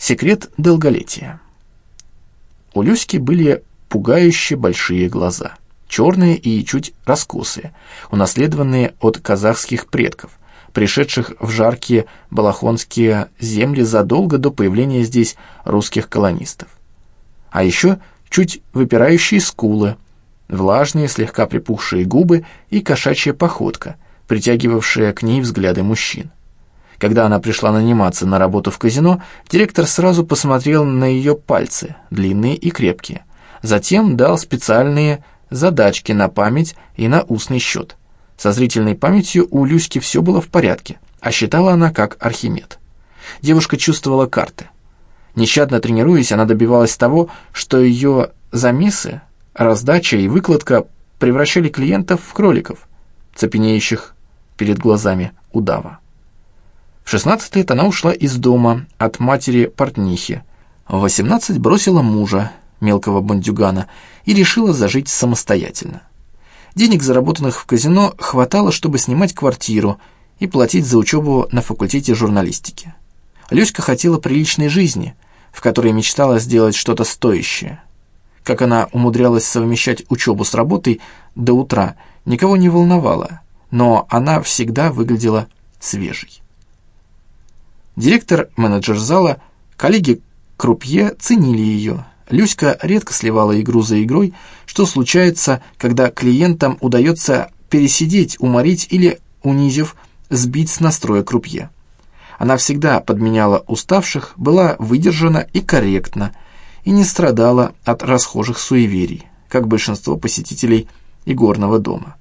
Секрет долголетия. У Люськи были пугающе большие глаза, черные и чуть раскосые, унаследованные от казахских предков, пришедших в жаркие балахонские земли задолго до появления здесь русских колонистов. А еще чуть выпирающие скулы, влажные, слегка припухшие губы и кошачья походка, притягивавшая к ней взгляды мужчин. Когда она пришла наниматься на работу в казино, директор сразу посмотрел на ее пальцы, длинные и крепкие. Затем дал специальные задачки на память и на устный счет. Со зрительной памятью у Люськи все было в порядке, а считала она как Архимед. Девушка чувствовала карты. Нещадно тренируясь, она добивалась того, что ее замесы, раздача и выкладка превращали клиентов в кроликов, цепенеющих перед глазами удава. В 16 лет она ушла из дома от матери-портнихи. В 18 бросила мужа, мелкого бандюгана, и решила зажить самостоятельно. Денег, заработанных в казино, хватало, чтобы снимать квартиру и платить за учебу на факультете журналистики. Люська хотела приличной жизни, в которой мечтала сделать что-то стоящее. Как она умудрялась совмещать учебу с работой до утра, никого не волновало, но она всегда выглядела свежей. Директор, менеджер зала, коллеги крупье ценили ее. Люська редко сливала игру за игрой, что случается, когда клиентам удается пересидеть, уморить или, унизив, сбить с настроя крупье. Она всегда подменяла уставших, была выдержана и корректна, и не страдала от расхожих суеверий, как большинство посетителей игорного дома.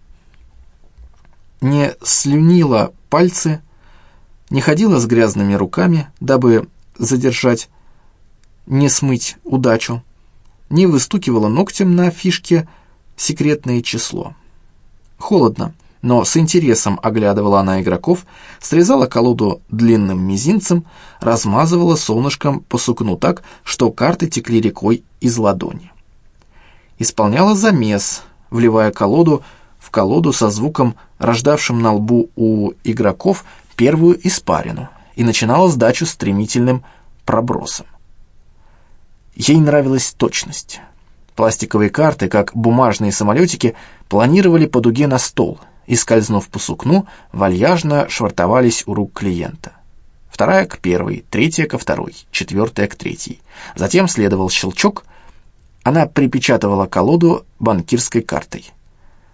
Не слюнила пальцы, не ходила с грязными руками, дабы задержать, не смыть удачу, не выстукивала ногтем на фишке секретное число. Холодно, но с интересом оглядывала она игроков, срезала колоду длинным мизинцем, размазывала солнышком по сукну так, что карты текли рекой из ладони. Исполняла замес, вливая колоду в колоду со звуком, рождавшим на лбу у игроков первую испарину и начинала сдачу стремительным пробросом. Ей нравилась точность. Пластиковые карты, как бумажные самолетики, планировали по дуге на стол и, скользнув по сукну, вальяжно швартовались у рук клиента. Вторая к первой, третья ко второй, четвертая к третьей. Затем следовал щелчок, она припечатывала колоду банкирской картой.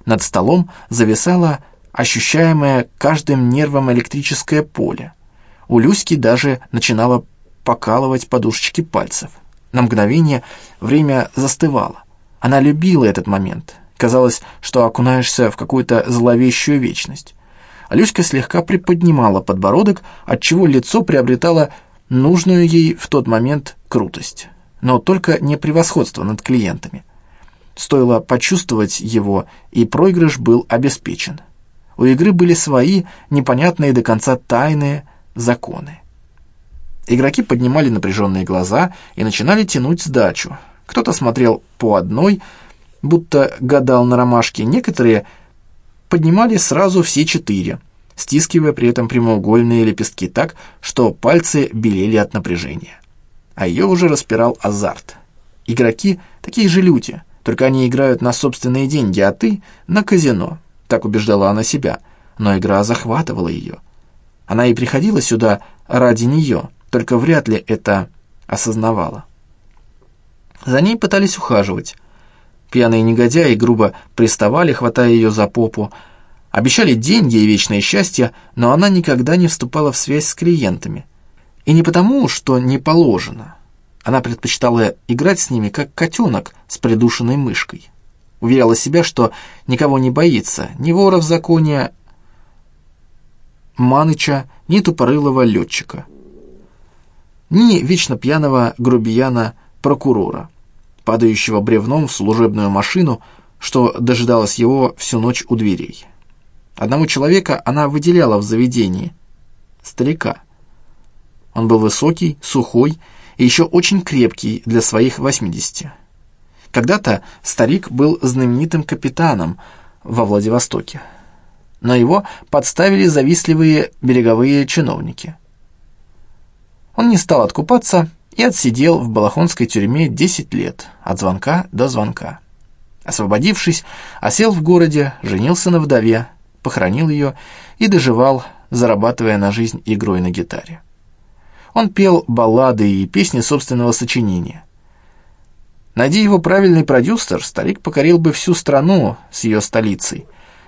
Над столом зависала ощущаемое каждым нервом электрическое поле. У Люськи даже начинало покалывать подушечки пальцев. На мгновение время застывало. Она любила этот момент. Казалось, что окунаешься в какую-то зловещую вечность. Люська слегка приподнимала подбородок, отчего лицо приобретало нужную ей в тот момент крутость. Но только не превосходство над клиентами. Стоило почувствовать его, и проигрыш был обеспечен. У игры были свои, непонятные до конца тайные законы. Игроки поднимали напряженные глаза и начинали тянуть сдачу. Кто-то смотрел по одной, будто гадал на ромашке, некоторые поднимали сразу все четыре, стискивая при этом прямоугольные лепестки так, что пальцы белели от напряжения. А ее уже распирал азарт. Игроки — такие же люди, только они играют на собственные деньги, а ты — на казино так убеждала она себя, но игра захватывала ее. Она и приходила сюда ради нее, только вряд ли это осознавала. За ней пытались ухаживать. Пьяные негодяи грубо приставали, хватая ее за попу, обещали деньги и вечное счастье, но она никогда не вступала в связь с клиентами. И не потому, что не положено. Она предпочитала играть с ними, как котенок с придушенной мышкой. Уверяла себя, что никого не боится, ни вора в законе Маныча, ни тупорылого летчика, ни вечно пьяного грубияна-прокурора, падающего бревном в служебную машину, что дожидалась его всю ночь у дверей. Одного человека она выделяла в заведении — старика. Он был высокий, сухой и еще очень крепкий для своих восьмидесяти. Когда-то старик был знаменитым капитаном во Владивостоке, но его подставили завистливые береговые чиновники. Он не стал откупаться и отсидел в Балахонской тюрьме 10 лет, от звонка до звонка. Освободившись, осел в городе, женился на вдове, похоронил ее и доживал, зарабатывая на жизнь игрой на гитаре. Он пел баллады и песни собственного сочинения. Найди его правильный продюсер, старик покорил бы всю страну с ее столицей,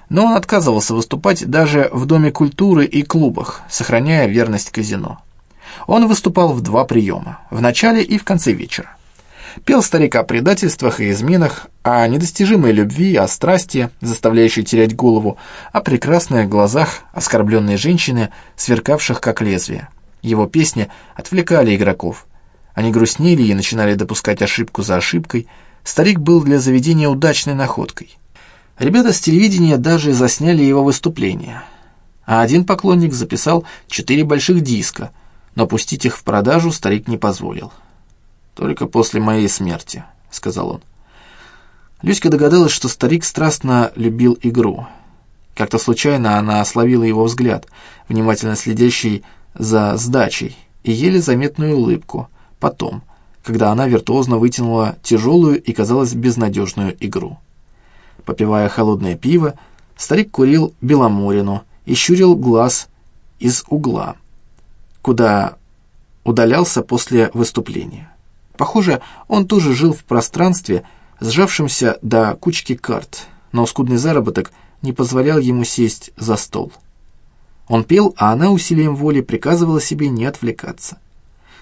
но он отказывался выступать даже в Доме культуры и клубах, сохраняя верность казино. Он выступал в два приема, в начале и в конце вечера. Пел старик о предательствах и изменах, о недостижимой любви, о страсти, заставляющей терять голову, о прекрасных глазах оскорбленной женщины, сверкавших как лезвие. Его песни отвлекали игроков. Они грустнели и начинали допускать ошибку за ошибкой. Старик был для заведения удачной находкой. Ребята с телевидения даже засняли его выступление. А один поклонник записал четыре больших диска, но пустить их в продажу старик не позволил. «Только после моей смерти», — сказал он. Люська догадалась, что старик страстно любил игру. Как-то случайно она ословила его взгляд, внимательно следящий за сдачей, и еле заметную улыбку. Потом, когда она виртуозно вытянула тяжелую и, казалось, безнадежную игру. Попивая холодное пиво, старик курил беломорину и щурил глаз из угла, куда удалялся после выступления. Похоже, он тоже жил в пространстве, сжавшемся до кучки карт, но скудный заработок не позволял ему сесть за стол. Он пел, а она усилием воли приказывала себе не отвлекаться.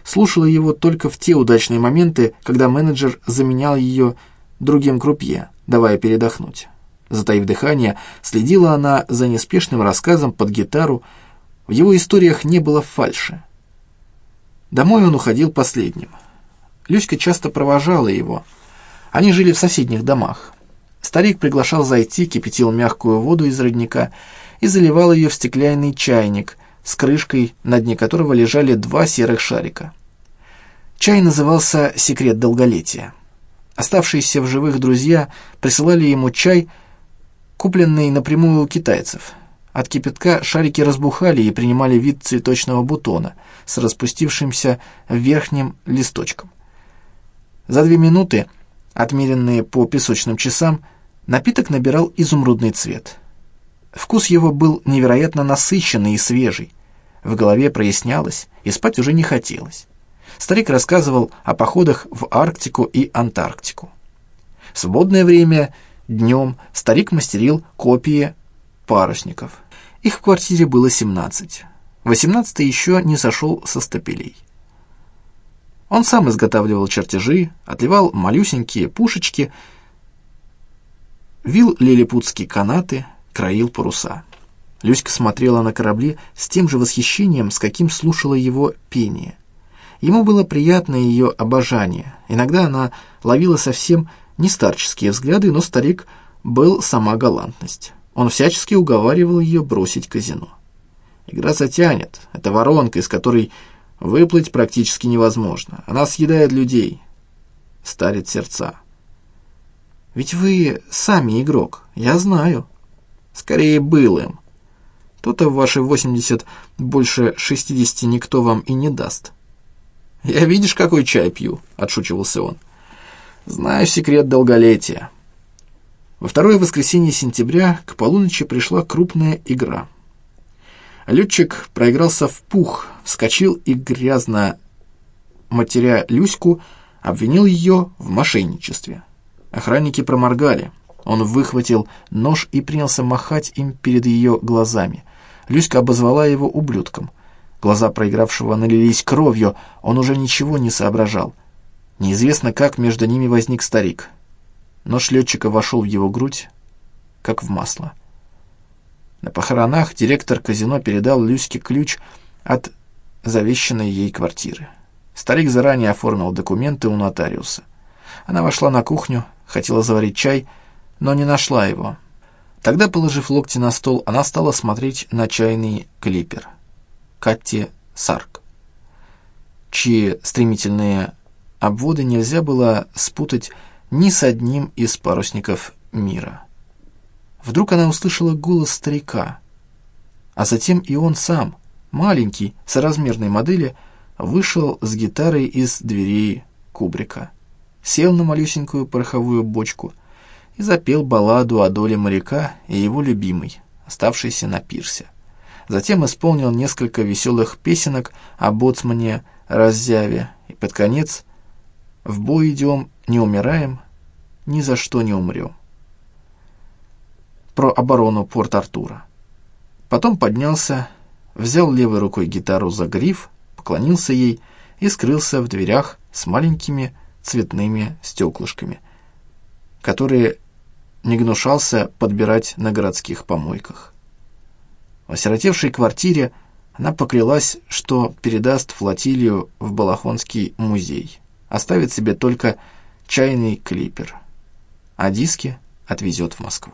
Слушала его только в те удачные моменты, когда менеджер заменял ее другим крупье, давая передохнуть. Затаив дыхание, следила она за неспешным рассказом под гитару. В его историях не было фальши. Домой он уходил последним — Люська часто провожала его. Они жили в соседних домах. Старик приглашал зайти, кипятил мягкую воду из родника и заливал ее в стеклянный чайник с крышкой, на дне которого лежали два серых шарика. Чай назывался «Секрет долголетия». Оставшиеся в живых друзья присылали ему чай, купленный напрямую у китайцев. От кипятка шарики разбухали и принимали вид цветочного бутона с распустившимся верхним листочком. За две минуты, отмеренные по песочным часам, напиток набирал изумрудный цвет. Вкус его был невероятно насыщенный и свежий. В голове прояснялось, и спать уже не хотелось. Старик рассказывал о походах в Арктику и Антарктику. В свободное время днем старик мастерил копии парусников. Их в квартире было 17. Восемнадцатый еще не сошел со стапелей. Он сам изготавливал чертежи, отливал малюсенькие пушечки, вил лилипутские канаты, краил паруса. Люська смотрела на корабли с тем же восхищением, с каким слушала его пение. Ему было приятно ее обожание. Иногда она ловила совсем не старческие взгляды, но старик был сама галантность. Он всячески уговаривал ее бросить казино. Игра затянет. Это воронка, из которой Выплыть практически невозможно. Она съедает людей, старит сердца. Ведь вы сами игрок, я знаю. Скорее был им. То-то в ваши 80 больше 60 никто вам и не даст. Я видишь, какой чай пью, отшучивался он. Знаю секрет долголетия. Во второе воскресенье сентября к полуночи пришла крупная игра — Летчик проигрался в пух, вскочил и, грязно матеря Люську, обвинил ее в мошенничестве. Охранники проморгали. Он выхватил нож и принялся махать им перед ее глазами. Люська обозвала его ублюдком. Глаза проигравшего налились кровью, он уже ничего не соображал. Неизвестно, как между ними возник старик. Нож летчика вошел в его грудь, как в масло. На похоронах директор казино передал Люське ключ от завещанной ей квартиры. Старик заранее оформил документы у нотариуса. Она вошла на кухню, хотела заварить чай, но не нашла его. Тогда, положив локти на стол, она стала смотреть на чайный клипер. Катти Сарк, чьи стремительные обводы нельзя было спутать ни с одним из парусников мира. Вдруг она услышала голос старика, а затем и он сам, маленький, соразмерной модели, вышел с гитарой из дверей кубрика, сел на малюсенькую пороховую бочку и запел балладу о доле моряка и его любимой, оставшейся на пирсе. Затем исполнил несколько веселых песенок о боцмане Раззяве и под конец «В бой идем, не умираем, ни за что не умрем» про оборону Порт-Артура. Потом поднялся, взял левой рукой гитару за гриф, поклонился ей и скрылся в дверях с маленькими цветными стеклышками, которые не гнушался подбирать на городских помойках. В осиротевшей квартире она поклялась, что передаст флотилию в Балахонский музей, оставит себе только чайный клипер, а диски отвезет в Москву.